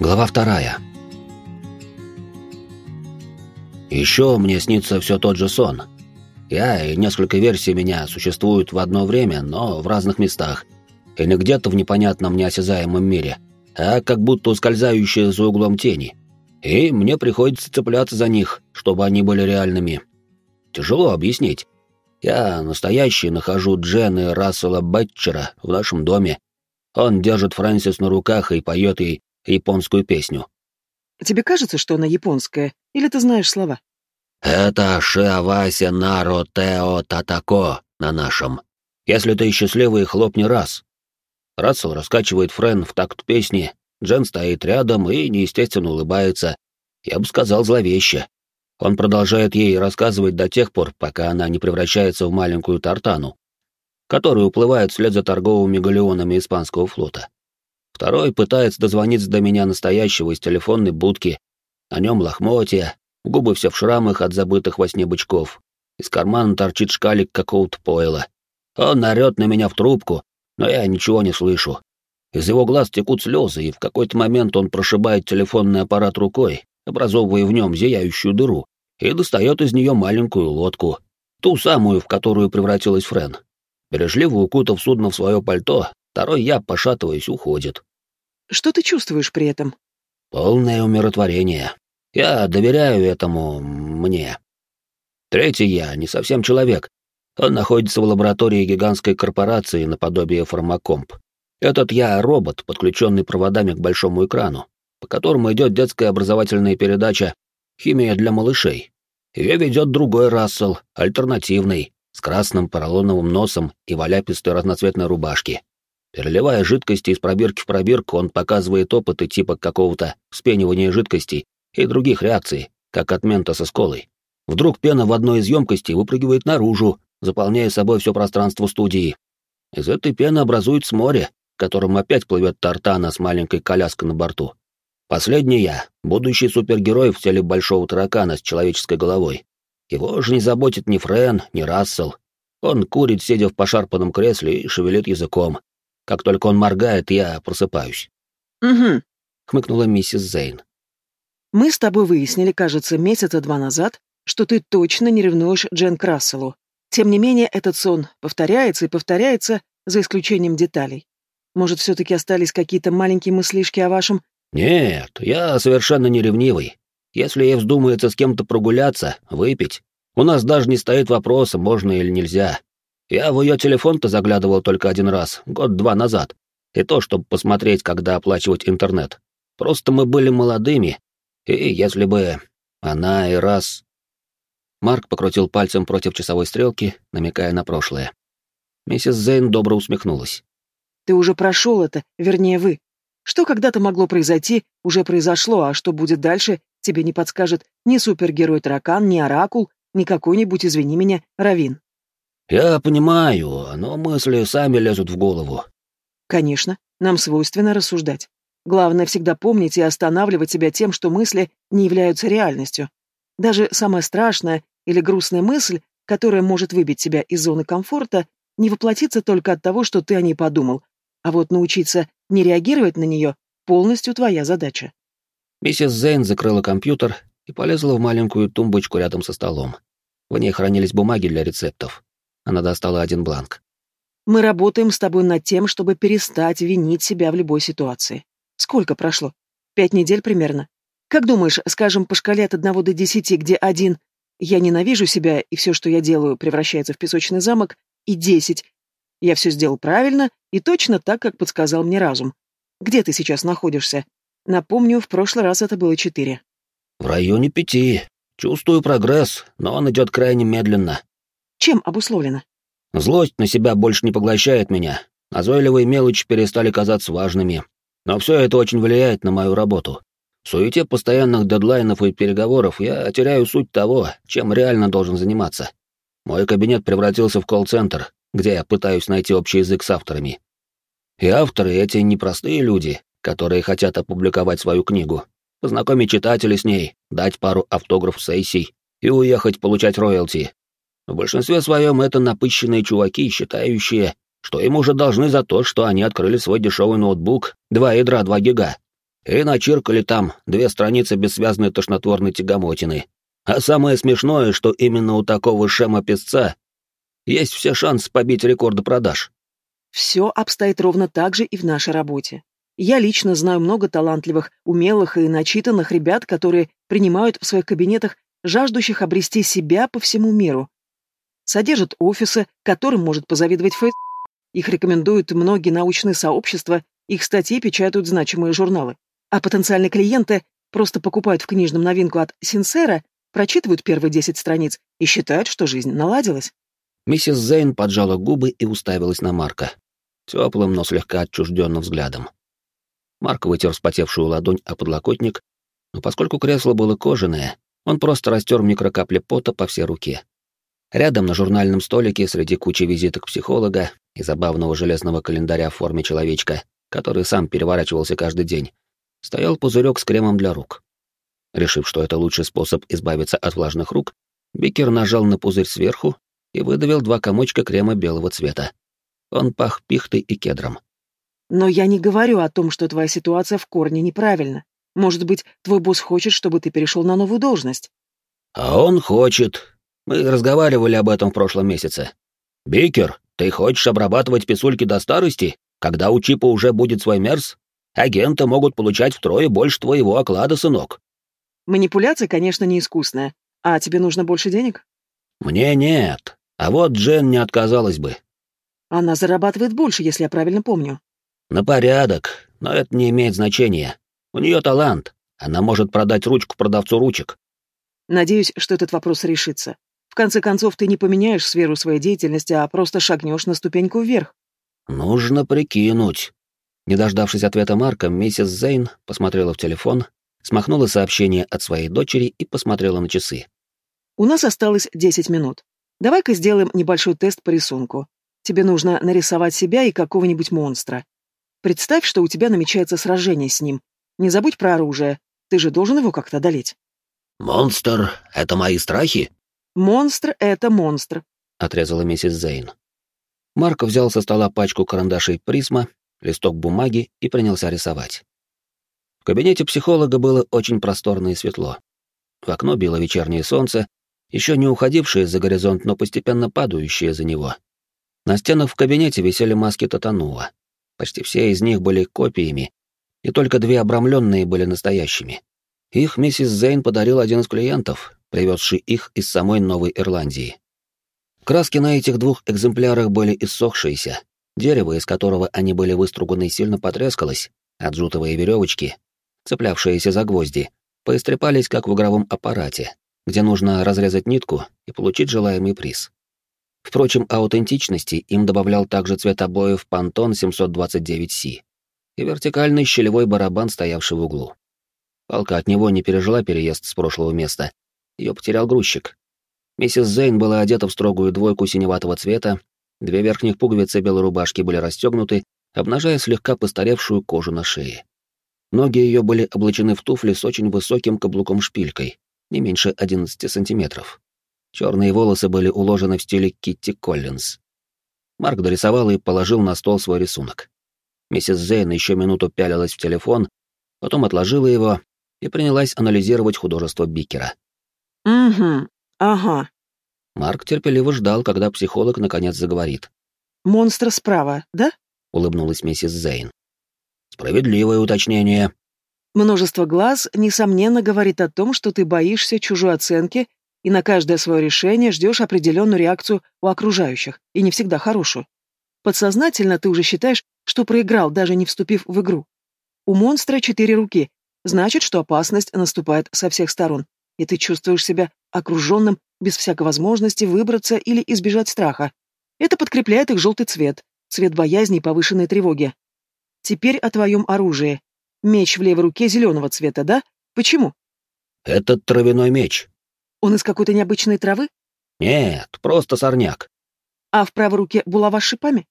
Глава вторая. Еще мне снится все тот же сон. Я и несколько версий меня существуют в одно время, но в разных местах. И не где-то в непонятном неосязаемом мире, а как будто ускользающие за углом тени. И мне приходится цепляться за них, чтобы они были реальными. Тяжело объяснить. Я настоящий нахожу Джен Рассела Бэтчера в нашем доме. Он держит Фрэнсис на руках и поет ей японскую песню. Тебе кажется, что она японская, или ты знаешь слова? Это Шиаваси Наро Тео Татако на нашем. Если ты счастливый, хлопни раз. Рассел раскачивает Френ в такт песни, Джен стоит рядом и неестественно улыбается. Я бы сказал зловеще. Он продолжает ей рассказывать до тех пор, пока она не превращается в маленькую тартану, которая уплывает вслед за торговыми галеонами испанского флота. Второй пытается дозвониться до меня настоящего из телефонной будки. На нем лохмотья, губы все в шрамах от забытых во сне бычков. Из кармана торчит шкалик какого-то пойла. Он орет на меня в трубку, но я ничего не слышу. Из его глаз текут слезы, и в какой-то момент он прошибает телефонный аппарат рукой, образовывая в нем зияющую дыру, и достает из нее маленькую лодку, ту самую, в которую превратилась Френ. Бережливо укутав судно в свое пальто, второй я, пошатываясь, уходит. Что ты чувствуешь при этом? Полное умиротворение. Я доверяю этому мне. Третий я не совсем человек. Он находится в лаборатории гигантской корпорации наподобие фармакомп. Этот я робот, подключенный проводами к большому экрану, по которому идет детская образовательная передача «Химия для малышей». Ее ведет другой Рассел, альтернативный, с красным поролоновым носом и валяпистой разноцветной рубашки. Переливая жидкости из пробирки в пробирку, он показывает опыты типа какого-то вспенивания жидкостей и других реакций, как от мента со сколой. Вдруг пена в одной из емкостей выпрыгивает наружу, заполняя собой все пространство студии. Из этой пены образуется море, которым опять плывет Тартана с маленькой коляской на борту. Последний я, будущий супергерой в теле большого таракана с человеческой головой. Его же не заботит ни Френ, ни Рассел. Он курит, сидя в пошарпанном кресле, и шевелит языком, как только он моргает, я просыпаюсь. Угу, хмыкнула миссис Зейн. Мы с тобой выяснили, кажется, месяца два назад, что ты точно не ревнуешь Джен Красселу. Тем не менее, этот сон повторяется и повторяется, за исключением деталей. Может, все-таки остались какие-то маленькие мыслишки о вашем... Нет, я совершенно не ревнивый. Если ей вздумается с кем-то прогуляться, выпить, у нас даже не стоит вопроса, можно или нельзя. Я в ее телефон-то заглядывал только один раз, год-два назад. И то, чтобы посмотреть, когда оплачивать интернет. Просто мы были молодыми, и если бы она и раз... Марк покрутил пальцем против часовой стрелки, намекая на прошлое. Миссис Зейн добро усмехнулась. «Ты уже прошел это, вернее, вы. Что когда-то могло произойти, уже произошло, а что будет дальше, тебе не подскажет ни супергерой-таракан, ни оракул, ни какой-нибудь, извини меня, Равин». «Я понимаю, но мысли сами лезут в голову». «Конечно, нам свойственно рассуждать. Главное всегда помнить и останавливать себя тем, что мысли не являются реальностью. Даже самая страшная или грустная мысль, которая может выбить тебя из зоны комфорта, не воплотится только от того, что ты о ней подумал, а вот научиться не реагировать на нее — полностью твоя задача». Миссис Зейн закрыла компьютер и полезла в маленькую тумбочку рядом со столом. В ней хранились бумаги для рецептов. Она достала один бланк. «Мы работаем с тобой над тем, чтобы перестать винить себя в любой ситуации. Сколько прошло? Пять недель примерно. Как думаешь, скажем, по шкале от одного до десяти, где один «я ненавижу себя, и все, что я делаю, превращается в песочный замок», и десять «я все сделал правильно и точно так, как подсказал мне разум». Где ты сейчас находишься? Напомню, в прошлый раз это было четыре. В районе пяти. Чувствую прогресс, но он идет крайне медленно. Чем обусловлено? Злость на себя больше не поглощает меня. Назойливые мелочи перестали казаться важными. Но все это очень влияет на мою работу. В суете постоянных дедлайнов и переговоров я теряю суть того, чем реально должен заниматься. Мой кабинет превратился в колл-центр, где я пытаюсь найти общий язык с авторами. И авторы эти непростые люди, которые хотят опубликовать свою книгу, познакомить читателей с ней, дать пару автограф-сессий и уехать получать роялти, в большинстве своем это напыщенные чуваки, считающие, что им уже должны за то, что они открыли свой дешевый ноутбук, два ядра, два гига. И начиркали там две страницы бессвязной тошнотворной тягомотины. А самое смешное, что именно у такого шема-песца есть все шансы побить рекорды продаж. Все обстоит ровно так же и в нашей работе. Я лично знаю много талантливых, умелых и начитанных ребят, которые принимают в своих кабинетах жаждущих обрести себя по всему миру. Содержат офисы, которым может позавидовать Фейс. Их рекомендуют многие научные сообщества, их статьи печатают значимые журналы. А потенциальные клиенты просто покупают в книжном новинку от Синсера, прочитывают первые десять страниц и считают, что жизнь наладилась. Миссис Зейн поджала губы и уставилась на Марка. Теплым, но слегка отчужденным взглядом. Марк вытер вспотевшую ладонь о подлокотник, но поскольку кресло было кожаное, он просто растер микрокапли пота по всей руке. Рядом на журнальном столике среди кучи визиток психолога и забавного железного календаря в форме человечка, который сам переворачивался каждый день, стоял пузырек с кремом для рук. Решив, что это лучший способ избавиться от влажных рук, Бикер нажал на пузырь сверху и выдавил два комочка крема белого цвета. Он пах пихтой и кедром. Но я не говорю о том, что твоя ситуация в корне неправильна. Может быть, твой босс хочет, чтобы ты перешел на новую должность? А он хочет. Мы разговаривали об этом в прошлом месяце. Бикер, ты хочешь обрабатывать писульки до старости, когда у Чипа уже будет свой мерз? Агенты могут получать втрое больше твоего оклада, сынок. Манипуляция, конечно, не искусная. А тебе нужно больше денег? Мне нет. А вот Джен не отказалась бы. Она зарабатывает больше, если я правильно помню. На порядок, но это не имеет значения. У нее талант. Она может продать ручку продавцу ручек. Надеюсь, что этот вопрос решится. В конце концов, ты не поменяешь сферу своей деятельности, а просто шагнешь на ступеньку вверх. Нужно прикинуть. Не дождавшись ответа Марка, миссис Зейн посмотрела в телефон, смахнула сообщение от своей дочери и посмотрела на часы. У нас осталось 10 минут. Давай-ка сделаем небольшой тест по рисунку. Тебе нужно нарисовать себя и какого-нибудь монстра. Представь, что у тебя намечается сражение с ним. Не забудь про оружие. Ты же должен его как-то одолеть. «Монстр — это мои страхи?» «Монстр — это монстр», — отрезала миссис Зейн. Марк взял со стола пачку карандашей Присма, листок бумаги и принялся рисовать. В кабинете психолога было очень просторно и светло. В окно било вечернее солнце, еще не уходившее за горизонт, но постепенно падающее за него. На стенах в кабинете висели маски Татануа. Почти все из них были копиями, и только две обрамленные были настоящими. Их миссис Зейн подарил один из клиентов, привезший их из самой Новой Ирландии. Краски на этих двух экземплярах были иссохшиеся, дерево, из которого они были выструганы, сильно потрескалось, джутовые веревочки, цеплявшиеся за гвозди, поистрепались, как в игровом аппарате, где нужно разрезать нитку и получить желаемый приз. Впрочем, аутентичности им добавлял также цвет обоев Pantone 729C и вертикальный щелевой барабан, стоявший в углу. Палка от него не пережила переезд с прошлого места. Ее потерял грузчик. Миссис Зейн была одета в строгую двойку синеватого цвета, две верхних пуговицы белой рубашки были расстегнуты, обнажая слегка постаревшую кожу на шее. Ноги ее были облачены в туфли с очень высоким каблуком-шпилькой, не меньше 11 сантиметров. Черные волосы были уложены в стиле Китти Коллинз. Марк дорисовал и положил на стол свой рисунок. Миссис Зейн еще минуту пялилась в телефон, потом отложила его и принялась анализировать художество Бикера. «Угу, ага». Марк терпеливо ждал, когда психолог наконец заговорит. «Монстр справа, да?» — улыбнулась миссис Зейн. «Справедливое уточнение». «Множество глаз, несомненно, говорит о том, что ты боишься чужой оценки и на каждое свое решение ждешь определенную реакцию у окружающих, и не всегда хорошую. Подсознательно ты уже считаешь, что проиграл, даже не вступив в игру. У монстра четыре руки, значит, что опасность наступает со всех сторон, и ты чувствуешь себя окруженным, без всякой возможности выбраться или избежать страха. Это подкрепляет их желтый цвет, цвет боязни и повышенной тревоги. Теперь о твоем оружии. Меч в левой руке зеленого цвета, да? Почему? Это травяной меч, он из какой-то необычной травы? Нет, просто сорняк. А в правой руке булава с шипами?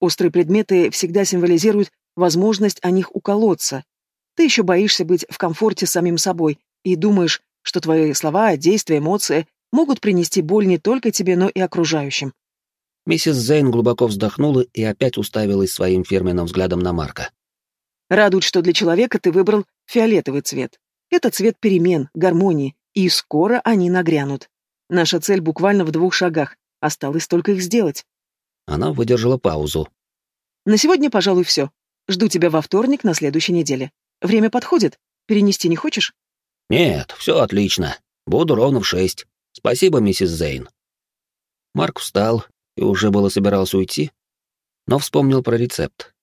Острые предметы всегда символизируют возможность о них уколоться. Ты еще боишься быть в комфорте с самим собой и думаешь, что твои слова, действия, эмоции могут принести боль не только тебе, но и окружающим. Миссис Зейн глубоко вздохнула и опять уставилась своим фирменным взглядом на Марка. Радует, что для человека ты выбрал фиолетовый цвет. Это цвет перемен, гармонии, и скоро они нагрянут. Наша цель буквально в двух шагах. Осталось только их сделать. Она выдержала паузу. На сегодня, пожалуй, все. Жду тебя во вторник на следующей неделе. Время подходит? Перенести не хочешь? Нет, все отлично. Буду ровно в шесть. Спасибо, миссис Зейн. Марк встал и уже было собирался уйти, но вспомнил про рецепт.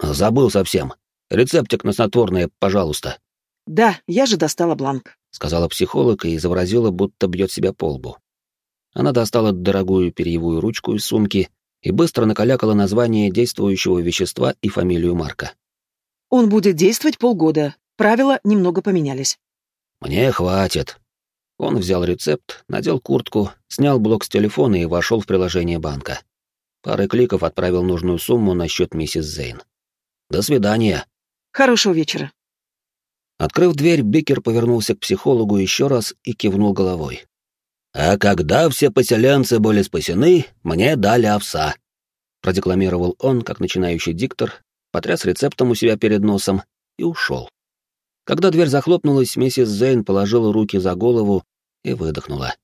Забыл совсем. Рецептик на снотворное, пожалуйста. Да, я же достала бланк, сказала психолог и изобразила, будто бьет себя по лбу. Она достала дорогую перьевую ручку из сумки и быстро накалякала название действующего вещества и фамилию Марка. Он будет действовать полгода. Правила немного поменялись. Мне хватит. Он взял рецепт, надел куртку, снял блок с телефона и вошел в приложение банка. Парой кликов отправил нужную сумму на счет миссис Зейн. До свидания. Хорошего вечера. Открыв дверь, Бикер повернулся к психологу еще раз и кивнул головой. «А когда все поселенцы были спасены, мне дали овса», — продекламировал он, как начинающий диктор, потряс рецептом у себя перед носом и ушел. Когда дверь захлопнулась, миссис Зейн положила руки за голову и выдохнула.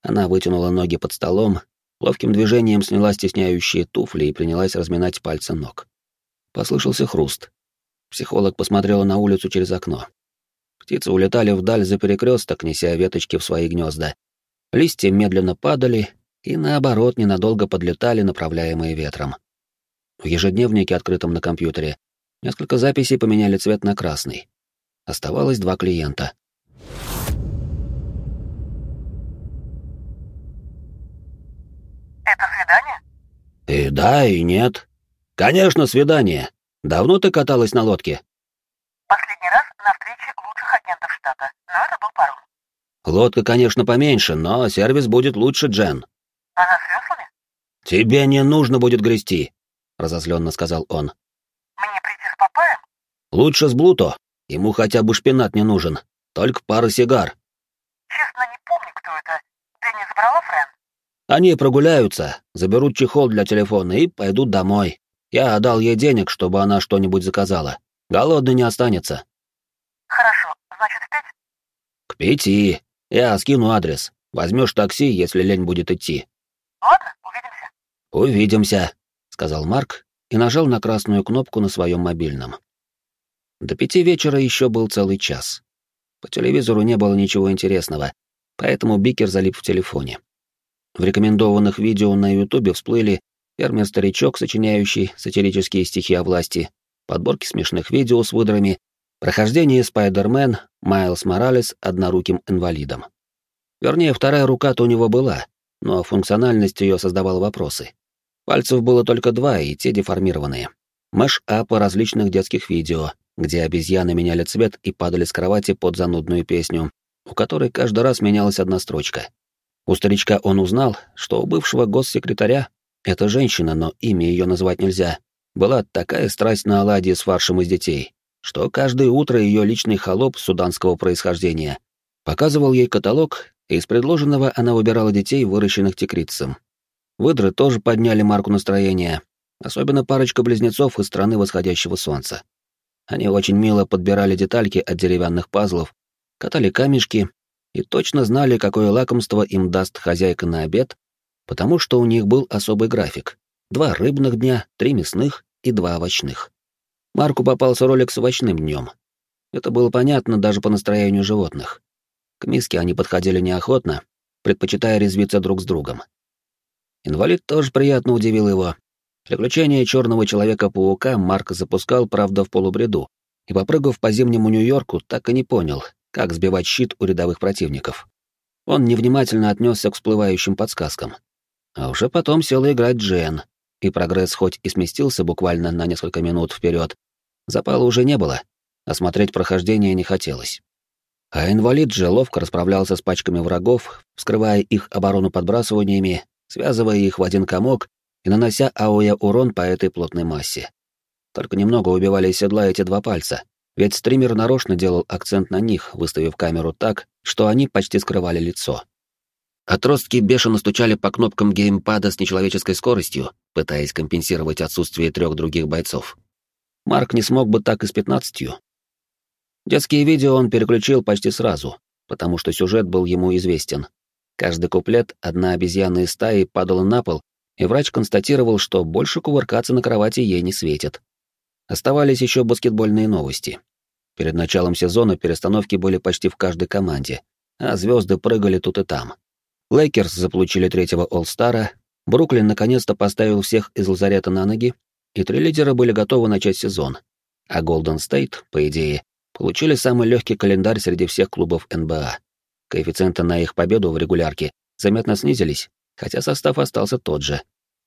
Она вытянула ноги под столом, ловким движением сняла стесняющие туфли и принялась разминать пальцы ног. Послышался хруст. Психолог посмотрела на улицу через окно. Птицы улетали вдаль за перекресток, неся веточки в свои гнезда. Листья медленно падали и, наоборот, ненадолго подлетали, направляемые ветром. В ежедневнике, открытом на компьютере, несколько записей поменяли цвет на красный. Оставалось два клиента. «Это свидание?» «И да, и нет. Конечно, свидание. Давно ты каталась на лодке? Последний раз на встрече лучших агентов штата, но это был паром. Лодка, конечно, поменьше, но сервис будет лучше, Джен. Она с веслами? Тебе не нужно будет грести, разозленно сказал он. Мне прийти с Папаем? Лучше с Блуто. Ему хотя бы шпинат не нужен. Только пара сигар. Честно, не помню, кто это. Ты не забрала Френ? Они прогуляются, заберут чехол для телефона и пойдут домой. Я отдал ей денег, чтобы она что-нибудь заказала. Голодный не останется. Хорошо, значит, в пять? К пяти. Я скину адрес. Возьмешь такси, если лень будет идти. Ладно, увидимся. Увидимся, сказал Марк и нажал на красную кнопку на своем мобильном. До пяти вечера еще был целый час. По телевизору не было ничего интересного, поэтому Бикер залип в телефоне. В рекомендованных видео на Ютубе всплыли фермер-старичок, сочиняющий сатирические стихи о власти, подборки смешных видео с выдрами, прохождение Спайдермен, Майлз Моралес одноруким инвалидом. Вернее, вторая рука-то у него была, но функциональность ее создавала вопросы. Пальцев было только два, и те деформированные. Мэш-апы различных детских видео, где обезьяны меняли цвет и падали с кровати под занудную песню, у которой каждый раз менялась одна строчка. У старичка он узнал, что у бывшего госсекретаря эта женщина, но имя ее назвать нельзя, была такая страсть на оладьи с фаршем из детей, что каждое утро ее личный холоп суданского происхождения показывал ей каталог, и из предложенного она выбирала детей, выращенных тигрицем. Выдры тоже подняли марку настроения, особенно парочка близнецов из страны восходящего солнца. Они очень мило подбирали детальки от деревянных пазлов, катали камешки и точно знали, какое лакомство им даст хозяйка на обед, потому что у них был особый график. Два рыбных дня, три мясных и два овощных. Марку попался ролик с овощным днем. Это было понятно даже по настроению животных. К миске они подходили неохотно, предпочитая резвиться друг с другом. Инвалид тоже приятно удивил его. Приключения черного человека-паука Марк запускал, правда, в полубреду, и, попрыгав по зимнему Нью-Йорку, так и не понял, как сбивать щит у рядовых противников. Он невнимательно отнесся к всплывающим подсказкам. А уже потом сел играть Джен, и прогресс хоть и сместился буквально на несколько минут вперед, запала уже не было, а смотреть прохождение не хотелось. А инвалид же ловко расправлялся с пачками врагов, вскрывая их оборону подбрасываниями, связывая их в один комок и нанося АОЯ урон по этой плотной массе. Только немного убивали седла эти два пальца, ведь стример нарочно делал акцент на них, выставив камеру так, что они почти скрывали лицо. Отростки бешено стучали по кнопкам геймпада с нечеловеческой скоростью, пытаясь компенсировать отсутствие трех других бойцов. Марк не смог бы так и с пятнадцатью. Детские видео он переключил почти сразу, потому что сюжет был ему известен. Каждый куплет одна обезьяна из стаи падала на пол, и врач констатировал, что больше кувыркаться на кровати ей не светит. Оставались еще баскетбольные новости. Перед началом сезона перестановки были почти в каждой команде, а звезды прыгали тут и там. Lakers заполучили третьего All-Star а, Бруклин наконец-то поставил всех из лазарета на ноги, и три лидера были готовы начать сезон. А Golden State, по идее, получили самый легкий календарь среди всех клубов НБА. Коэффициенты на их победу в регулярке заметно снизились, хотя состав остался тот же.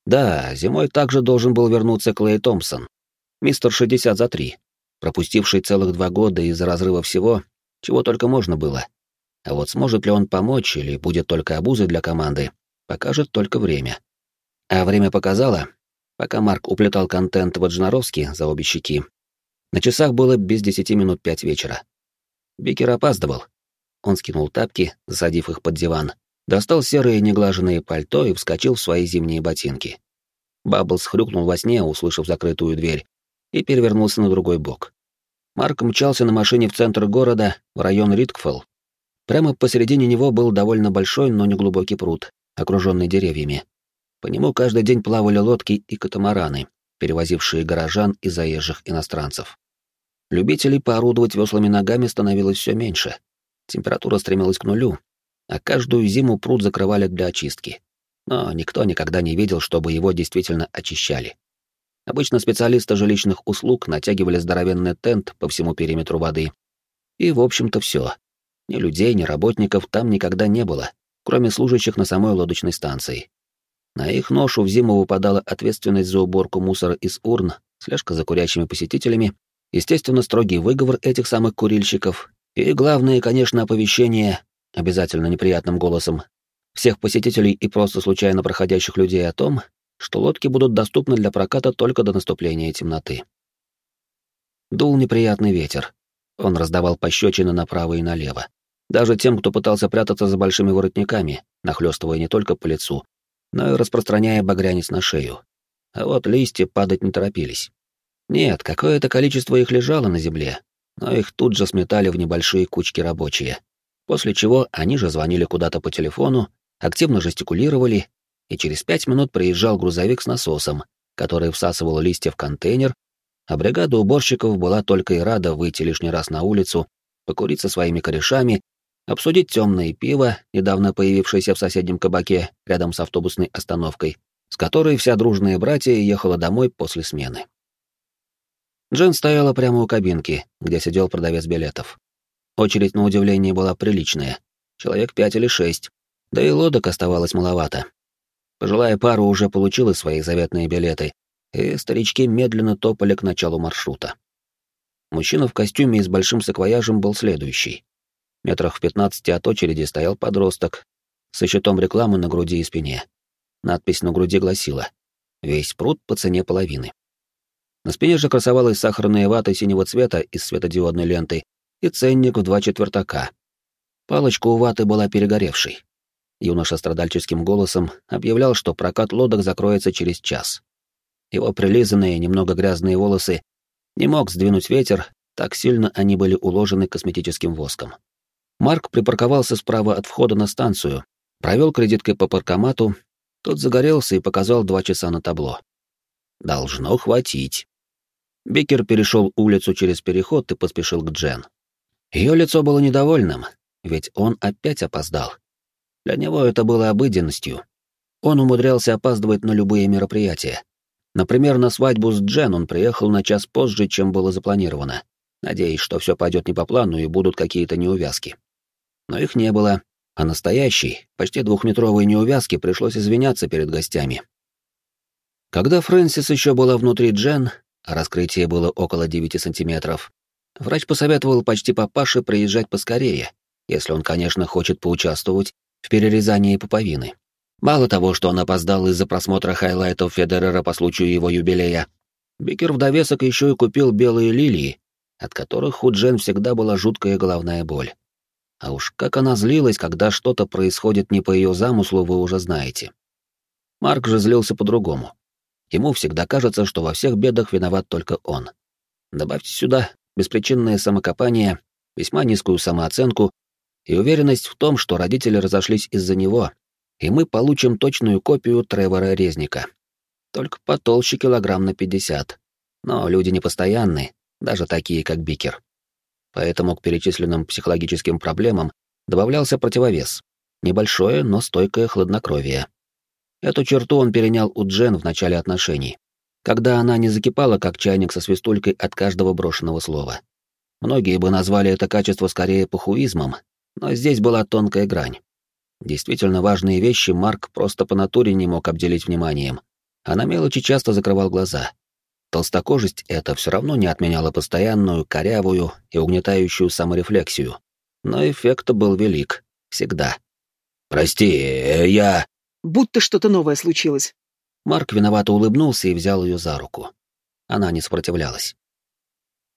Да, зимой также должен был вернуться Клей Томпсон, мистер 60 за 3, пропустивший целых два года из-за разрыва всего, чего только можно было. А вот сможет ли он помочь или будет только обузой для команды, покажет только время. А время показало, пока Марк уплетал контент в Аджнаровске за обе щеки, на часах было без десяти минут пять вечера. Бикер опаздывал. Он скинул тапки, засадив их под диван, достал серые неглаженные пальто и вскочил в свои зимние ботинки. Бабблс хрюкнул во сне, услышав закрытую дверь, и перевернулся на другой бок. Марк мчался на машине в центр города, в район Риткфелл. Прямо посередине него был довольно большой, но неглубокий пруд, окруженный деревьями. По нему каждый день плавали лодки и катамараны, перевозившие горожан и заезжих иностранцев. Любителей поорудовать веслами ногами становилось все меньше. Температура стремилась к нулю, а каждую зиму пруд закрывали для очистки. Но никто никогда не видел, чтобы его действительно очищали. Обычно специалисты жилищных услуг натягивали здоровенный тент по всему периметру воды. И, в общем-то, все. Ни людей, ни работников там никогда не было, кроме служащих на самой лодочной станции. На их ношу в зиму выпадала ответственность за уборку мусора из урн, слежка за курящими посетителями, естественно, строгий выговор этих самых курильщиков и, главное, конечно, оповещение, обязательно неприятным голосом, всех посетителей и просто случайно проходящих людей о том, что лодки будут доступны для проката только до наступления темноты. Дул неприятный ветер. Он раздавал пощечины направо и налево. Даже тем, кто пытался прятаться за большими воротниками, нахлёстывая не только по лицу, но и распространяя багрянец на шею. А вот листья падать не торопились. Нет, какое-то количество их лежало на земле, но их тут же сметали в небольшие кучки рабочие. После чего они же звонили куда-то по телефону, активно жестикулировали, и через пять минут приезжал грузовик с насосом, который всасывал листья в контейнер, а бригада уборщиков была только и рада выйти лишний раз на улицу, покурить со своими корешами обсудить темное пиво, недавно появившееся в соседнем кабаке рядом с автобусной остановкой, с которой вся дружная братья ехала домой после смены. Джен стояла прямо у кабинки, где сидел продавец билетов. Очередь, на удивление, была приличная. Человек пять или шесть. Да и лодок оставалось маловато. Пожилая пара уже получила свои заветные билеты, и старички медленно топали к началу маршрута. Мужчина в костюме и с большим саквояжем был следующий. Метрах в пятнадцати от очереди стоял подросток со щитом рекламы на груди и спине. Надпись на груди гласила «Весь пруд по цене половины». На спине же красовалась сахарная вата синего цвета из светодиодной ленты и ценник в два четвертака. Палочка у ваты была перегоревшей. Юноша страдальческим голосом объявлял, что прокат лодок закроется через час. Его прилизанные, немного грязные волосы не мог сдвинуть ветер, так сильно они были уложены косметическим воском. Марк припарковался справа от входа на станцию, провел кредиткой по паркомату, тот загорелся и показал два часа на табло. «Должно хватить». Бекер перешел улицу через переход и поспешил к Джен. Ее лицо было недовольным, ведь он опять опоздал. Для него это было обыденностью. Он умудрялся опаздывать на любые мероприятия. Например, на свадьбу с Джен он приехал на час позже, чем было запланировано, надеясь, что все пойдет не по плану и будут какие-то неувязки но их не было, а настоящей, почти двухметровой неувязки пришлось извиняться перед гостями. Когда Фрэнсис еще была внутри Джен, а раскрытие было около 9 сантиметров, врач посоветовал почти папаше приезжать поскорее, если он, конечно, хочет поучаствовать в перерезании пуповины. Мало того, что он опоздал из-за просмотра хайлайтов Федерера по случаю его юбилея, Бикер в довесок еще и купил белые лилии, от которых у Джен всегда была жуткая головная боль. А уж как она злилась, когда что-то происходит не по ее замыслу, вы уже знаете. Марк же злился по-другому. Ему всегда кажется, что во всех бедах виноват только он. Добавьте сюда беспричинное самокопание, весьма низкую самооценку и уверенность в том, что родители разошлись из-за него, и мы получим точную копию Тревора Резника. Только потолще килограмм на 50. Но люди непостоянны, даже такие, как Бикер. Поэтому к перечисленным психологическим проблемам добавлялся противовес. Небольшое, но стойкое хладнокровие. Эту черту он перенял у Джен в начале отношений, когда она не закипала, как чайник со свистулькой от каждого брошенного слова. Многие бы назвали это качество скорее похуизмом, но здесь была тонкая грань. Действительно важные вещи Марк просто по натуре не мог обделить вниманием, а на мелочи часто закрывал глаза. Толстокожесть это все равно не отменяла постоянную, корявую и угнетающую саморефлексию. Но эффект был велик. Всегда. «Прости, э, я...» Будто что-то новое случилось. Марк виновато улыбнулся и взял ее за руку. Она не сопротивлялась.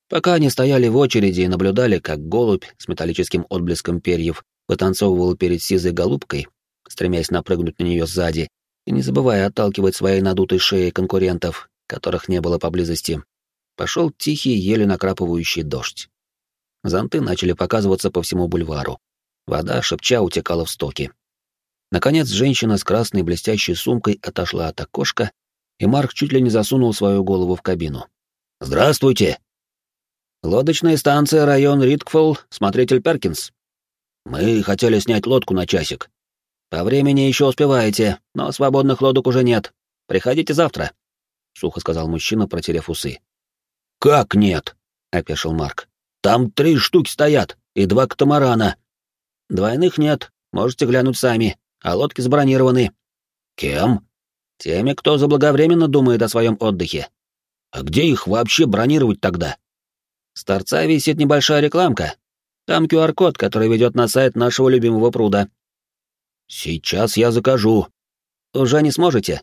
Пока они стояли в очереди и наблюдали, как голубь с металлическим отблеском перьев вытанцовывал перед сизой голубкой, стремясь напрыгнуть на нее сзади, и не забывая отталкивать своей надутой шеей конкурентов, которых не было поблизости, пошел тихий, еле накрапывающий дождь. Зонты начали показываться по всему бульвару. Вода, шепча, утекала в стоки. Наконец, женщина с красной блестящей сумкой отошла от окошка, и Марк чуть ли не засунул свою голову в кабину. «Здравствуйте!» «Лодочная станция, район Ридкфолл, смотритель Перкинс. Мы хотели снять лодку на часик. По времени еще успеваете, но свободных лодок уже нет. Приходите завтра», — сухо сказал мужчина, протерев усы. «Как нет?» — опешил Марк. «Там три штуки стоят, и два катамарана». «Двойных нет, можете глянуть сами, а лодки забронированы». «Кем?» «Теми, кто заблаговременно думает о своем отдыхе». «А где их вообще бронировать тогда?» С торца висит небольшая рекламка, там QR-код, который ведет на сайт нашего любимого пруда. Сейчас я закажу. Уже не сможете?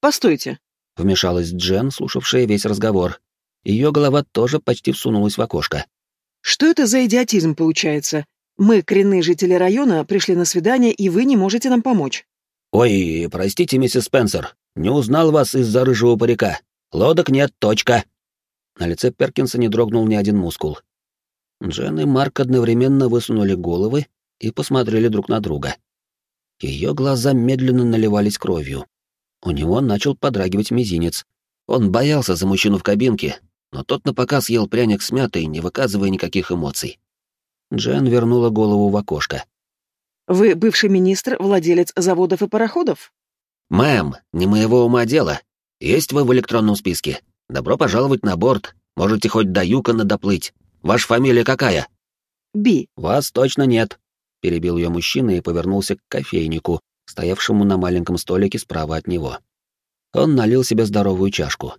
Постойте. Вмешалась Джен, слушавшая весь разговор. Ее голова тоже почти всунулась в окошко. Что это за идиотизм получается? Мы, коренные жители района, пришли на свидание, и вы не можете нам помочь. Ой, простите, миссис Спенсер, не узнал вас из-за рыжего парика. Лодок нет, точка. На лице Перкинса не дрогнул ни один мускул. Джен и Марк одновременно высунули головы и посмотрели друг на друга. Ее глаза медленно наливались кровью. У него начал подрагивать мизинец. Он боялся за мужчину в кабинке, но тот напоказ ел пряник с мятой, не выказывая никаких эмоций. Джен вернула голову в окошко. «Вы бывший министр, владелец заводов и пароходов?» «Мэм, не моего ума дело. Есть вы в электронном списке. Добро пожаловать на борт. Можете хоть до Юкона доплыть. Ваша фамилия какая?» «Би». «Вас точно нет», — перебил ее мужчина и повернулся к кофейнику, стоявшему на маленьком столике справа от него. Он налил себе здоровую чашку.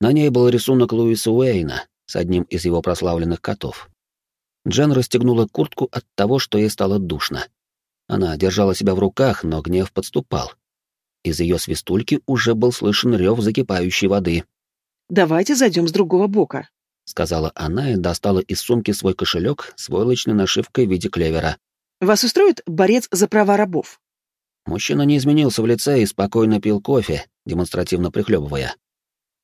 На ней был рисунок Луиса Уэйна с одним из его прославленных котов. Джен расстегнула куртку от того, что ей стало душно. Она держала себя в руках, но гнев подступал. Из ее свистульки уже был слышен рев закипающей воды. «Давайте зайдем с другого бока», сказала она и достала из сумки свой кошелек с войлочной нашивкой в виде клевера. «Вас устроит борец за права рабов?» Мужчина не изменился в лице и спокойно пил кофе, демонстративно прихлебывая.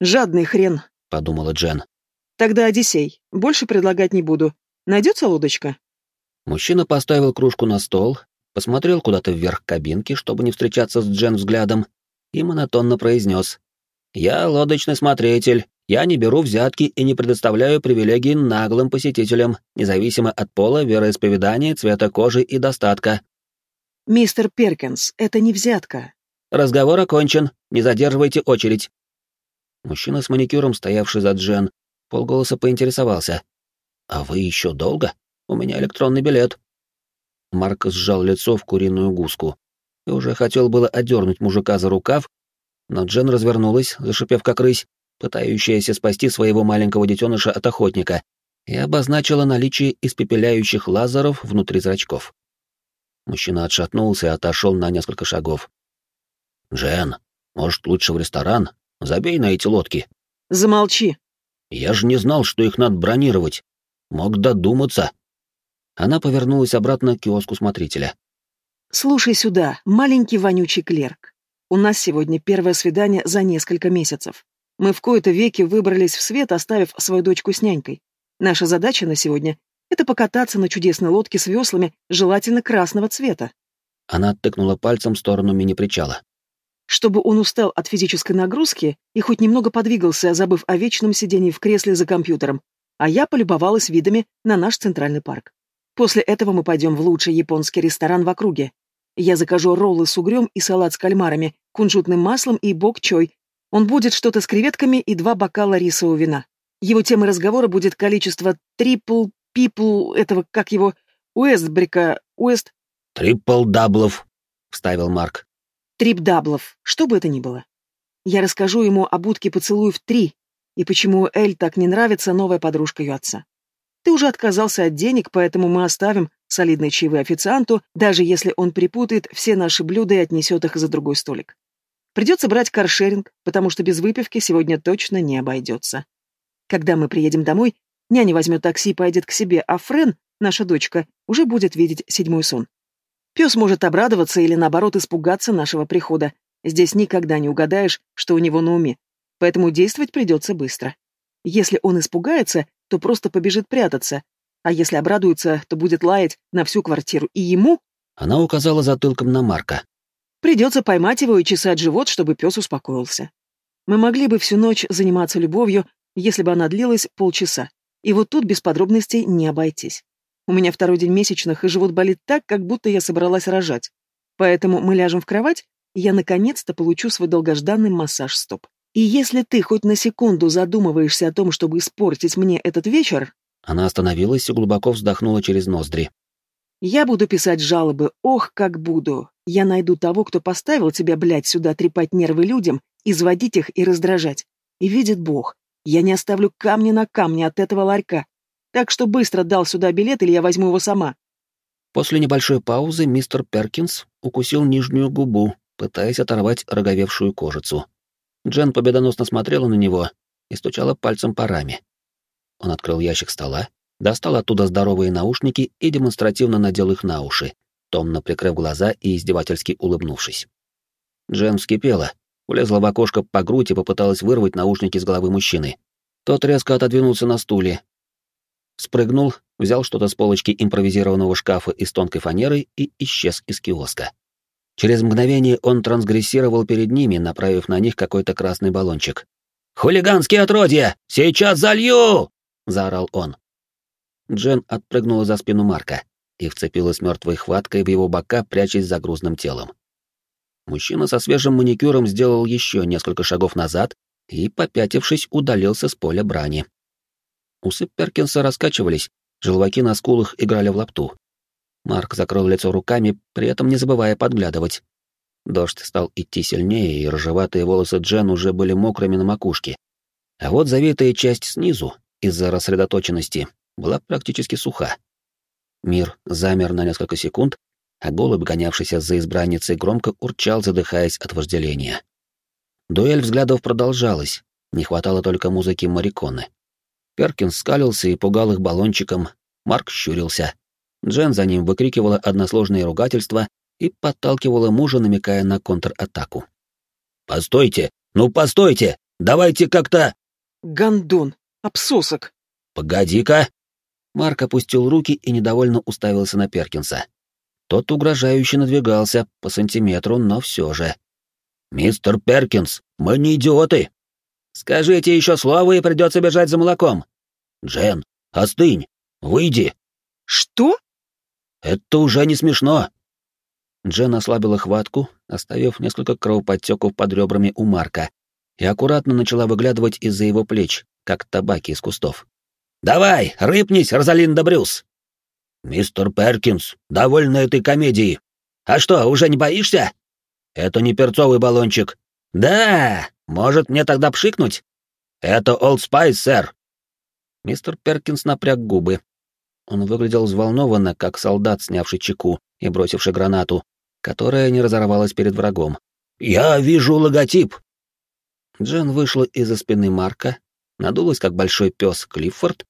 «Жадный хрен», — подумала Джен. «Тогда Одиссей. Больше предлагать не буду. Найдется лодочка?» Мужчина поставил кружку на стол, посмотрел куда-то вверх кабинки, чтобы не встречаться с Джен взглядом, и монотонно произнес. «Я лодочный смотритель, я не беру взятки и не предоставляю привилегии наглым посетителям, независимо от пола, вероисповедания, цвета кожи и достатка. Мистер Перкинс, это не взятка. Разговор окончен, не задерживайте очередь. Мужчина с маникюром, стоявший за Джен, полголоса поинтересовался. «А вы еще долго? У меня электронный билет». Марк сжал лицо в куриную гуску и уже хотел было одернуть мужика за рукав, но Джен развернулась, зашипев как рысь, пытающаяся спасти своего маленького детеныша от охотника, и обозначила наличие испепеляющих лазеров внутри зрачков. Мужчина отшатнулся и отошел на несколько шагов. «Джен, может, лучше в ресторан? Забей на эти лодки». «Замолчи». «Я же не знал, что их надо бронировать. Мог додуматься». Она повернулась обратно к киоску смотрителя. «Слушай сюда, маленький вонючий клерк. У нас сегодня первое свидание за несколько месяцев. Мы в кои-то веки выбрались в свет, оставив свою дочку с нянькой. Наша задача на сегодня — это покататься на чудесной лодке с веслами, желательно красного цвета. Она тыкнула пальцем в сторону мини-причала. Чтобы он устал от физической нагрузки и хоть немного подвигался, забыв о вечном сидении в кресле за компьютером, а я полюбовалась видами на наш центральный парк. После этого мы пойдем в лучший японский ресторан в округе. Я закажу роллы с угрем и салат с кальмарами, кунжутным маслом и бок-чой. Он будет что-то с креветками и два бокала рисового вина. Его темой разговора будет количество трипл пипл этого, как его, Уэстбрика, Уэст... «Трипл-даблов», — вставил Марк. Трип-даблов, что бы это ни было. Я расскажу ему о будке поцелуев три, и почему Эль так не нравится новая подружка ее отца. Ты уже отказался от денег, поэтому мы оставим солидные чаевые официанту, даже если он припутает все наши блюда и отнесет их за другой столик. Придется брать каршеринг, потому что без выпивки сегодня точно не обойдется. Когда мы приедем домой, няня возьмет такси и поедет к себе, а Френ, наша дочка, уже будет видеть седьмой сон. Пес может обрадоваться или, наоборот, испугаться нашего прихода. Здесь никогда не угадаешь, что у него на уме. Поэтому действовать придется быстро. Если он испугается, то просто побежит прятаться, а если обрадуется, то будет лаять на всю квартиру, и ему... Она указала затылком на Марка. Придется поймать его и чесать живот, чтобы пес успокоился. Мы могли бы всю ночь заниматься любовью, если бы она длилась полчаса. И вот тут без подробностей не обойтись. У меня второй день месячных, и живот болит так, как будто я собралась рожать. Поэтому мы ляжем в кровать, и я наконец-то получу свой долгожданный массаж стоп. И если ты хоть на секунду задумываешься о том, чтобы испортить мне этот вечер... Она остановилась и глубоко вздохнула через ноздри. Я буду писать жалобы, ох, как буду. Я найду того, кто поставил тебя, блядь, сюда трепать нервы людям, изводить их и раздражать. И видит Бог, я не оставлю камня на камне от этого ларька. Так что быстро дал сюда билет, или я возьму его сама. После небольшой паузы мистер Перкинс укусил нижнюю губу, пытаясь оторвать роговевшую кожицу. Джен победоносно смотрела на него и стучала пальцем по раме. Он открыл ящик стола, достал оттуда здоровые наушники и демонстративно надел их на уши, томно прикрыв глаза и издевательски улыбнувшись. Джен вскипела, влезла в окошко по грудь и попыталась вырвать наушники с головы мужчины. Тот резко отодвинулся на стуле, спрыгнул, взял что-то с полочки импровизированного шкафа из тонкой фанеры и исчез из киоска. Через мгновение он трансгрессировал перед ними, направив на них какой-то красный баллончик. «Хулиганские отродья! Сейчас залью!» — заорал он. Джен отпрыгнула за спину Марка и вцепилась мертвой хваткой в его бока, прячась за грузным телом. Мужчина со свежим маникюром сделал еще несколько шагов назад и, попятившись, удалился с поля брани. Усы Перкинса раскачивались, желваки на скулах играли в лапту. Марк закрыл лицо руками, при этом не забывая подглядывать. Дождь стал идти сильнее, и рыжеватые волосы Джен уже были мокрыми на макушке. А вот завитая часть снизу, из-за рассредоточенности, была практически суха. Мир замер на несколько секунд, а голубь, гонявшийся за избранницей, громко урчал, задыхаясь от вожделения. Дуэль взглядов продолжалась, не хватало только музыки Мариконы. Перкинс скалился и пугал их баллончиком, Марк щурился. Джен за ним выкрикивала односложные ругательства и подталкивала мужа, намекая на контратаку. «Постойте! Ну, постойте! Давайте как-то...» «Гондон! Обсосок!» «Погоди-ка!» Марк опустил руки и недовольно уставился на Перкинса. Тот угрожающе надвигался по сантиметру, но все же. «Мистер Перкинс, мы не идиоты!» «Скажите еще слово, и придется бежать за молоком!» «Джен, остынь! Выйди!» «Что?» Это уже не смешно. Джен ослабила хватку, оставив несколько кровоподтеков под ребрами у Марка, и аккуратно начала выглядывать из-за его плеч, как табаки из кустов. «Давай, рыпнись, Розалинда Брюс!» «Мистер Перкинс, довольно этой комедии. А что, уже не боишься?» «Это не перцовый баллончик». «Да, может, мне тогда пшикнуть?» «Это Old Spice, сэр». Мистер Перкинс напряг губы, он выглядел взволнованно, как солдат, снявший чеку и бросивший гранату, которая не разорвалась перед врагом. «Я вижу логотип!» Джен вышла из-за спины Марка, надулась, как большой пес Клиффорд,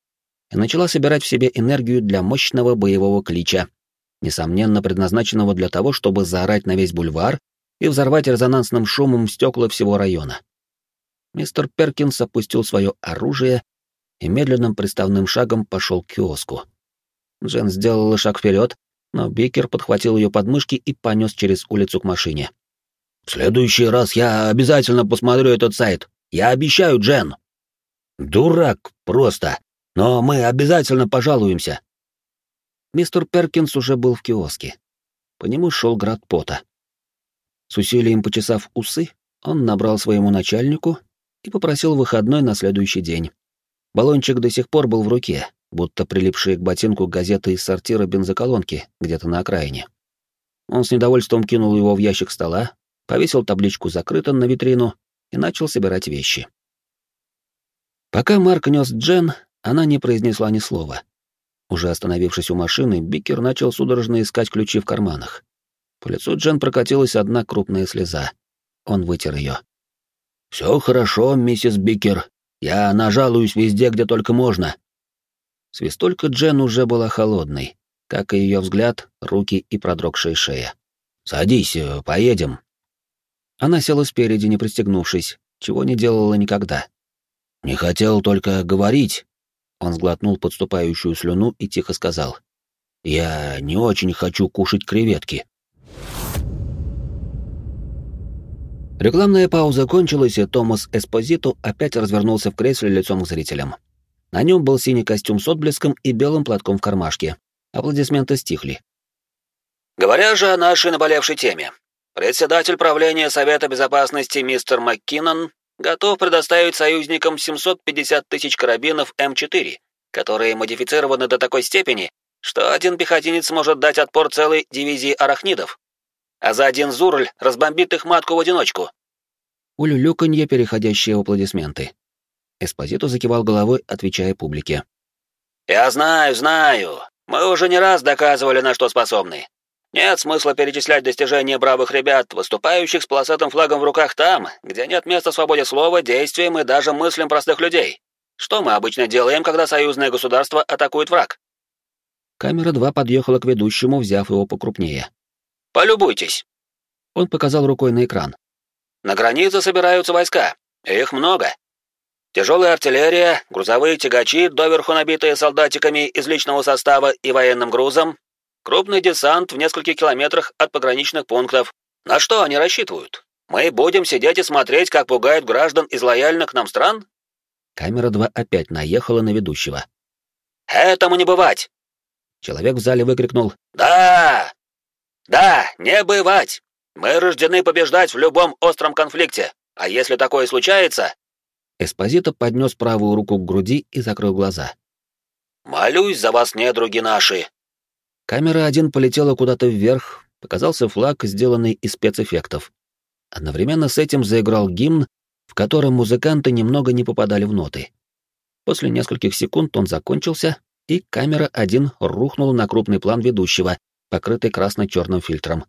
и начала собирать в себе энергию для мощного боевого клича, несомненно предназначенного для того, чтобы заорать на весь бульвар и взорвать резонансным шумом стекла всего района. Мистер Перкинс опустил свое оружие и медленным приставным шагом пошел к киоску. Джен сделала шаг вперед, но Бикер подхватил ее подмышки и понес через улицу к машине. «В следующий раз я обязательно посмотрю этот сайт. Я обещаю, Джен!» «Дурак просто! Но мы обязательно пожалуемся!» Мистер Перкинс уже был в киоске. По нему шел град пота. С усилием почесав усы, он набрал своему начальнику и попросил выходной на следующий день. Баллончик до сих пор был в руке, будто прилипшие к ботинку газеты из сортира бензоколонки где-то на окраине. Он с недовольством кинул его в ящик стола, повесил табличку «Закрыто» на витрину и начал собирать вещи. Пока Марк нес Джен, она не произнесла ни слова. Уже остановившись у машины, Бикер начал судорожно искать ключи в карманах. По лицу Джен прокатилась одна крупная слеза. Он вытер ее. «Все хорошо, миссис Бикер. Я нажалуюсь везде, где только можно». Свистулька Джен уже была холодной, как и ее взгляд, руки и продрогшая шея. «Садись, э, поедем». Она села спереди, не пристегнувшись, чего не делала никогда. «Не хотел только говорить». Он сглотнул подступающую слюну и тихо сказал. «Я не очень хочу кушать креветки». Рекламная пауза кончилась, и Томас Эспозито опять развернулся в кресле лицом к зрителям. На нем был синий костюм с отблеском и белым платком в кармашке. Аплодисменты стихли. Говоря же о нашей наболевшей теме, председатель правления Совета Безопасности мистер МакКиннон готов предоставить союзникам 750 тысяч карабинов М4, которые модифицированы до такой степени, что один пехотинец может дать отпор целой дивизии арахнидов а за один зурль разбомбит их матку в одиночку. Улюлюканье, переходящее в аплодисменты. Эспозиту закивал головой, отвечая публике. «Я знаю, знаю. Мы уже не раз доказывали, на что способны. Нет смысла перечислять достижения бравых ребят, выступающих с полосатым флагом в руках там, где нет места свободе слова, действиям и даже мыслям простых людей. Что мы обычно делаем, когда союзное государство атакует враг?» Камера 2 подъехала к ведущему, взяв его покрупнее. Полюбуйтесь. Он показал рукой на экран. На границе собираются войска. Их много. Тяжелая артиллерия, грузовые тягачи, доверху набитые солдатиками из личного состава и военным грузом, крупный десант в нескольких километрах от пограничных пунктов. На что они рассчитывают? Мы будем сидеть и смотреть, как пугают граждан из лояльных нам стран? Камера 2 опять наехала на ведущего. Этому не бывать. Человек в зале выкрикнул «Да! Да, не бывать! Мы рождены побеждать в любом остром конфликте, а если такое случается...» Эспозито поднес правую руку к груди и закрыл глаза. «Молюсь за вас, недруги наши!» Камера один полетела куда-то вверх, показался флаг, сделанный из спецэффектов. Одновременно с этим заиграл гимн, в котором музыканты немного не попадали в ноты. После нескольких секунд он закончился, и камера один рухнула на крупный план ведущего, покрытый красно-черным фильтром.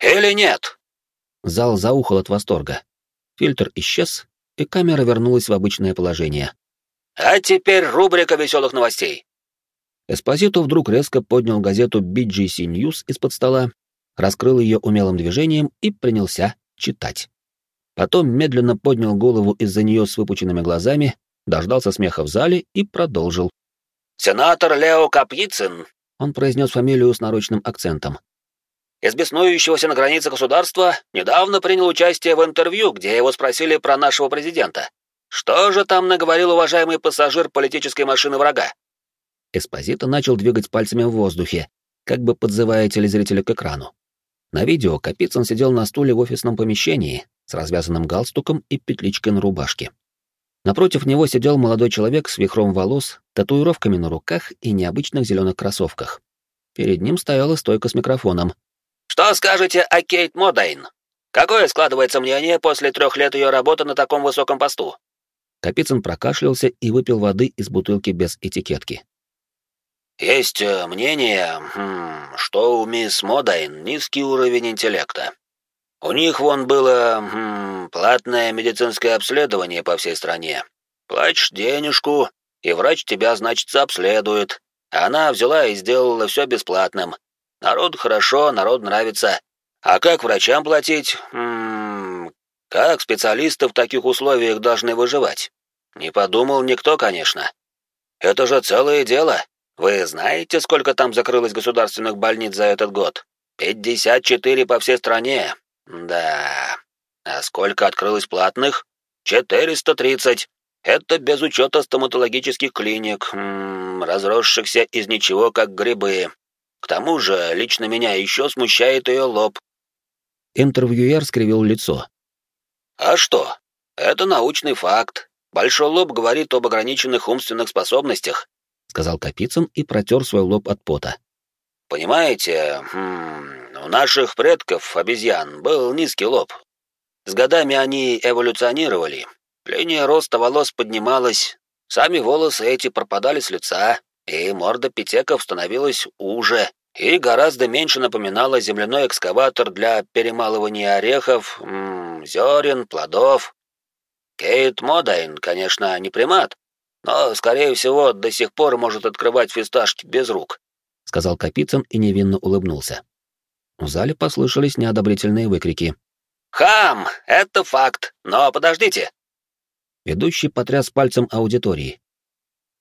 «Или нет?» Зал заухал от восторга. Фильтр исчез, и камера вернулась в обычное положение. «А теперь рубрика веселых новостей». Эспозито вдруг резко поднял газету BGC News из-под стола, раскрыл ее умелым движением и принялся читать. Потом медленно поднял голову из-за нее с выпученными глазами, дождался смеха в зале и продолжил. «Сенатор Лео Капьицин он произнес фамилию с нарочным акцентом. «Из беснующегося на границе государства недавно принял участие в интервью, где его спросили про нашего президента. Что же там наговорил уважаемый пассажир политической машины врага?» Эспозито начал двигать пальцами в воздухе, как бы подзывая телезрителя к экрану. На видео Капицын сидел на стуле в офисном помещении с развязанным галстуком и петличкой на рубашке. Напротив него сидел молодой человек с вихром волос, татуировками на руках и необычных зеленых кроссовках. Перед ним стояла стойка с микрофоном. «Что скажете о Кейт Модайн? Какое складывается мнение после трех лет ее работы на таком высоком посту?» Капицын прокашлялся и выпил воды из бутылки без этикетки. «Есть э, мнение, хм, что у мисс Модайн низкий уровень интеллекта. У них вон было хм, платное медицинское обследование по всей стране. Платишь денежку, и врач тебя, значит, обследует. Она взяла и сделала все бесплатным. Народ хорошо, народу нравится. А как врачам платить? Хм, Как специалисты в таких условиях должны выживать? Не подумал никто, конечно. Это же целое дело. Вы знаете, сколько там закрылось государственных больниц за этот год? Пятьдесят четыре по всей стране. Да. А сколько открылось платных? Четыреста тридцать. Это без учета стоматологических клиник, м -м, разросшихся из ничего, как грибы. К тому же, лично меня еще смущает ее лоб. Интервьюер скривил лицо. А что? Это научный факт. Большой лоб говорит об ограниченных умственных способностях, сказал Капицын и протер свой лоб от пота. Понимаете, хм, у наших предков, обезьян, был низкий лоб. С годами они эволюционировали, Линия роста волос поднималась, сами волосы эти пропадали с лица, и морда питеков становилась уже и гораздо меньше напоминала земляной экскаватор для перемалывания орехов, м -м, зерен, плодов. Кейт Модайн, конечно, не примат, но, скорее всего, до сих пор может открывать фисташки без рук», — сказал Капицын и невинно улыбнулся. В зале послышались неодобрительные выкрики. «Хам! Это факт! Но подождите! Ведущий потряс пальцем аудитории.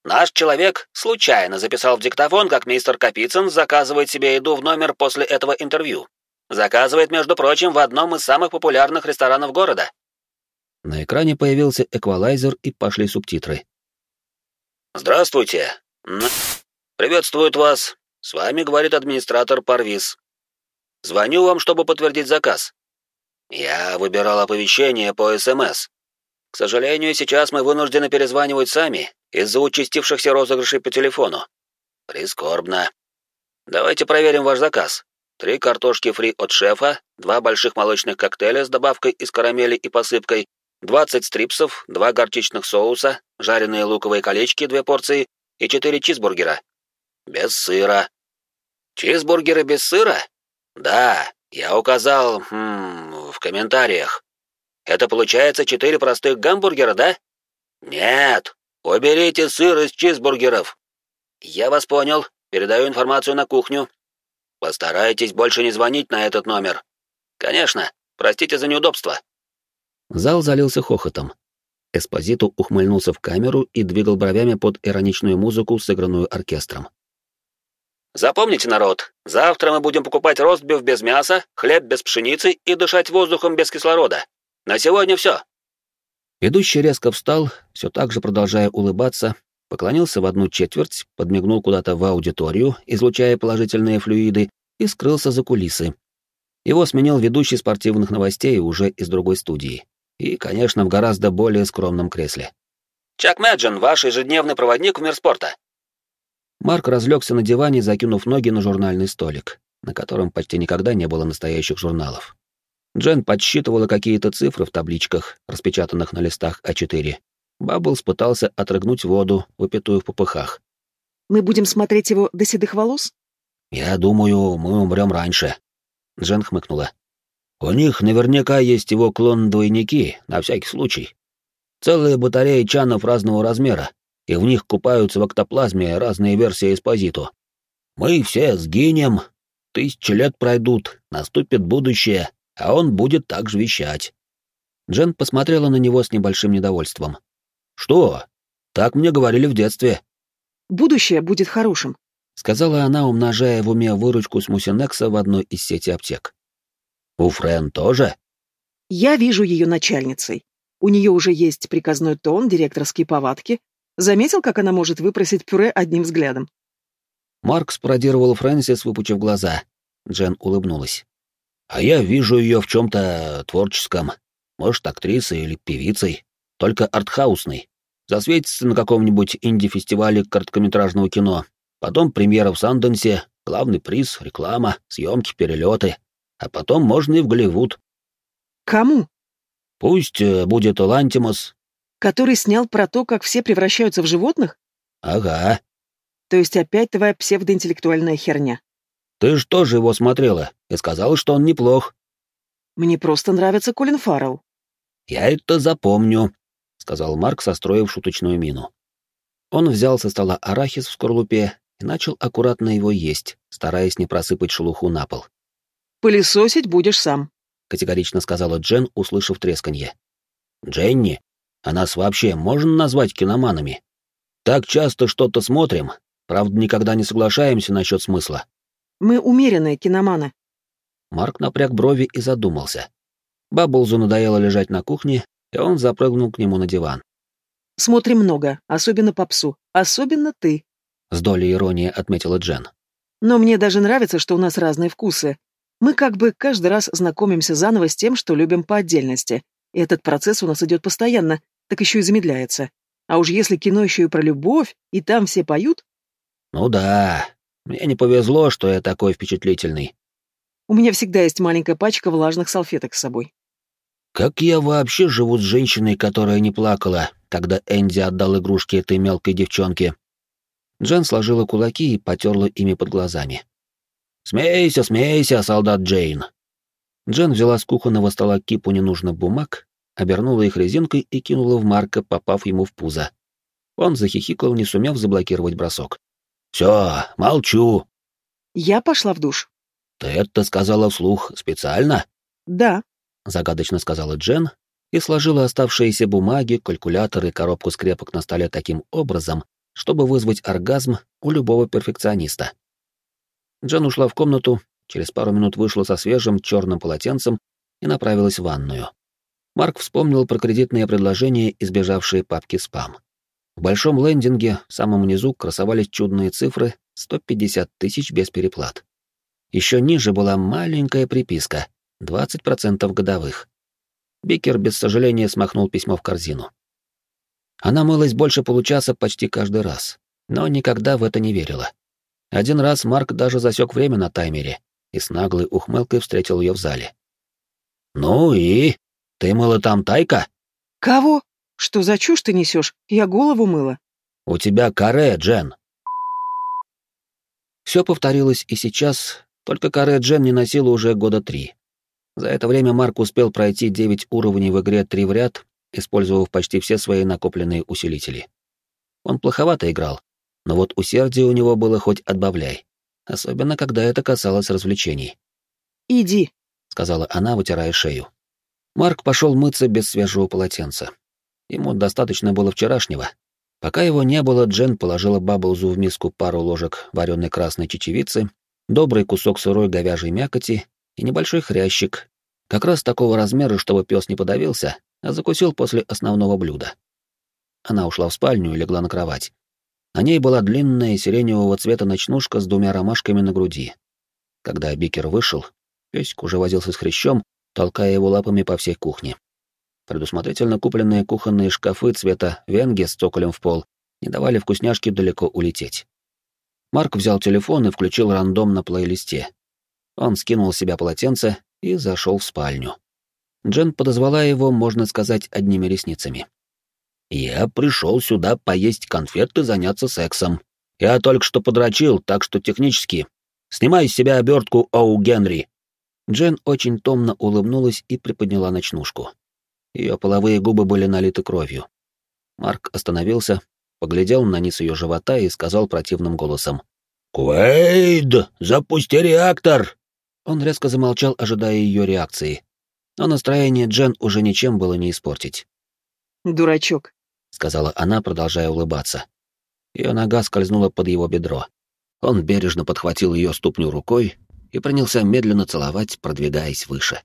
«Наш человек случайно записал в диктофон, как мистер Капицын заказывает себе еду в номер после этого интервью. Заказывает, между прочим, в одном из самых популярных ресторанов города». На экране появился эквалайзер и пошли субтитры. «Здравствуйте. Приветствует вас. С вами говорит администратор Парвиз. Звоню вам, чтобы подтвердить заказ. Я выбирал оповещение по СМС. К сожалению, сейчас мы вынуждены перезванивать сами из-за участившихся розыгрышей по телефону. Прискорбно. Давайте проверим ваш заказ. Три картошки фри от шефа, два больших молочных коктейля с добавкой из карамели и посыпкой, 20 стрипсов, два горчичных соуса, жареные луковые колечки, две порции и четыре чизбургера. Без сыра. Чизбургеры без сыра? Да, я указал хм, в комментариях. Это получается четыре простых гамбургера, да? Нет, уберите сыр из чизбургеров. Я вас понял, передаю информацию на кухню. Постарайтесь больше не звонить на этот номер. Конечно, простите за неудобство. Зал залился хохотом. Эспозиту ухмыльнулся в камеру и двигал бровями под ироничную музыку, сыгранную оркестром. Запомните, народ, завтра мы будем покупать ростбиф без мяса, хлеб без пшеницы и дышать воздухом без кислорода. На сегодня все. Ведущий резко встал, все так же продолжая улыбаться, поклонился в одну четверть, подмигнул куда-то в аудиторию, излучая положительные флюиды, и скрылся за кулисы. Его сменил ведущий спортивных новостей уже из другой студии. И, конечно, в гораздо более скромном кресле. «Чак Мэджин, ваш ежедневный проводник в мир спорта». Марк разлегся на диване, закинув ноги на журнальный столик, на котором почти никогда не было настоящих журналов. Джен подсчитывала какие-то цифры в табличках, распечатанных на листах А4. Бабблс пытался отрыгнуть воду, выпитую в попыхах. «Мы будем смотреть его до седых волос?» «Я думаю, мы умрем раньше», — Джен хмыкнула. «У них наверняка есть его клон-двойники, на всякий случай. Целые батареи чанов разного размера, и в них купаются в октоплазме разные версии эспозиту. Мы все сгинем, тысячи лет пройдут, наступит будущее, а он будет так же вещать. Джен посмотрела на него с небольшим недовольством. «Что? Так мне говорили в детстве». «Будущее будет хорошим», — сказала она, умножая в уме выручку с Мусинекса в одной из сети аптек. «У Френ тоже?» «Я вижу ее начальницей. У нее уже есть приказной тон, директорские повадки. Заметил, как она может выпросить пюре одним взглядом?» Марк спародировал Фрэнсис, выпучив глаза. Джен улыбнулась. А я вижу ее в чем-то творческом. Может, актрисой или певицей. Только артхаусной. Засветится на каком-нибудь инди-фестивале короткометражного кино. Потом премьера в Санденсе, главный приз, реклама, съемки, перелеты. А потом можно и в Голливуд. Кому? Пусть э, будет Лантимус. Который снял про то, как все превращаются в животных? Ага. То есть опять твоя псевдоинтеллектуальная херня. Ты ж тоже его смотрела и сказала, что он неплох. Мне просто нравится Колин Фаррелл. Я это запомню, сказал Марк, состроив шуточную мину. Он взял со стола арахис в скорлупе и начал аккуратно его есть, стараясь не просыпать шелуху на пол. Пылесосить будешь сам. категорично сказала Джен, услышав тресканье. Дженни, а нас вообще можно назвать киноманами? Так часто что-то смотрим, правда, никогда не соглашаемся насчет смысла. Мы умеренные киноманы. Марк напряг брови и задумался. Бабблзу надоело лежать на кухне, и он запрыгнул к нему на диван. Смотрим много, особенно попсу, особенно ты. С долей иронии отметила Джен. Но мне даже нравится, что у нас разные вкусы. Мы как бы каждый раз знакомимся заново с тем, что любим по отдельности. И этот процесс у нас идет постоянно, так еще и замедляется. А уж если кино еще и про любовь, и там все поют... Ну да, мне не повезло, что я такой впечатлительный. У меня всегда есть маленькая пачка влажных салфеток с собой. Как я вообще живу с женщиной, которая не плакала, когда Энди отдал игрушки этой мелкой девчонке? Джен сложила кулаки и потерла ими под глазами. «Смейся, смейся, солдат Джейн!» Джен взяла с кухонного стола кипу ненужных бумаг, обернула их резинкой и кинула в Марка, попав ему в пузо. Он захихикал, не сумев заблокировать бросок. «Все, молчу!» Я пошла в душ. «Ты это сказала вслух специально?» «Да», — загадочно сказала Джен и сложила оставшиеся бумаги, калькулятор и коробку скрепок на столе таким образом, чтобы вызвать оргазм у любого перфекциониста. Джен ушла в комнату, через пару минут вышла со свежим черным полотенцем и направилась в ванную. Марк вспомнил про кредитные предложения, избежавшие папки спам. В большом лендинге в самом низу красовались чудные цифры 150 тысяч без переплат. Еще ниже была маленькая приписка 20% годовых. Бикер без сожаления смахнул письмо в корзину. Она мылась больше получаса почти каждый раз, но никогда в это не верила. Один раз Марк даже засек время на таймере и с наглой ухмылкой встретил ее в зале. «Ну и? Ты мыла там тайка?» «Кого? Что за чушь ты несешь? Я голову мыла». «У тебя каре, Джен». Все повторилось и сейчас, только каре Джен не носила уже года три. За это время Марк успел пройти девять уровней в игре три в ряд, использовав почти все свои накопленные усилители. Он плоховато играл, но вот усердие у него было хоть отбавляй, особенно когда это касалось развлечений. «Иди», — сказала она, вытирая шею. Марк пошел мыться без свежего полотенца. Ему достаточно было вчерашнего. Пока его не было, Джен положила Бабблзу в миску пару ложек вареной красной чечевицы, добрый кусок сырой говяжьей мякоти и небольшой хрящик, как раз такого размера, чтобы пес не подавился, а закусил после основного блюда. Она ушла в спальню и легла на кровать. На ней была длинная сиреневого цвета ночнушка с двумя ромашками на груди. Когда Бикер вышел, песик уже возился с хрящом, толкая его лапами по всей кухне. Предусмотрительно купленные кухонные шкафы цвета венги с цоколем в пол не давали вкусняшке далеко улететь. Марк взял телефон и включил рандом на плейлисте. Он скинул с себя полотенце и зашел в спальню. Джен подозвала его, можно сказать, одними ресницами. «Я пришел сюда поесть конфеты, заняться сексом. Я только что подрочил, так что технически. Снимай с себя обертку, Оу Генри!» Джен очень томно улыбнулась и приподняла ночнушку. Ее половые губы были налиты кровью. Марк остановился, поглядел на низ ее живота и сказал противным голосом. «Куэйд, запусти реактор!» Он резко замолчал, ожидая ее реакции. Но настроение Джен уже ничем было не испортить. «Дурачок», — сказала она, продолжая улыбаться. Ее нога скользнула под его бедро. Он бережно подхватил ее ступню рукой и принялся медленно целовать, продвигаясь выше.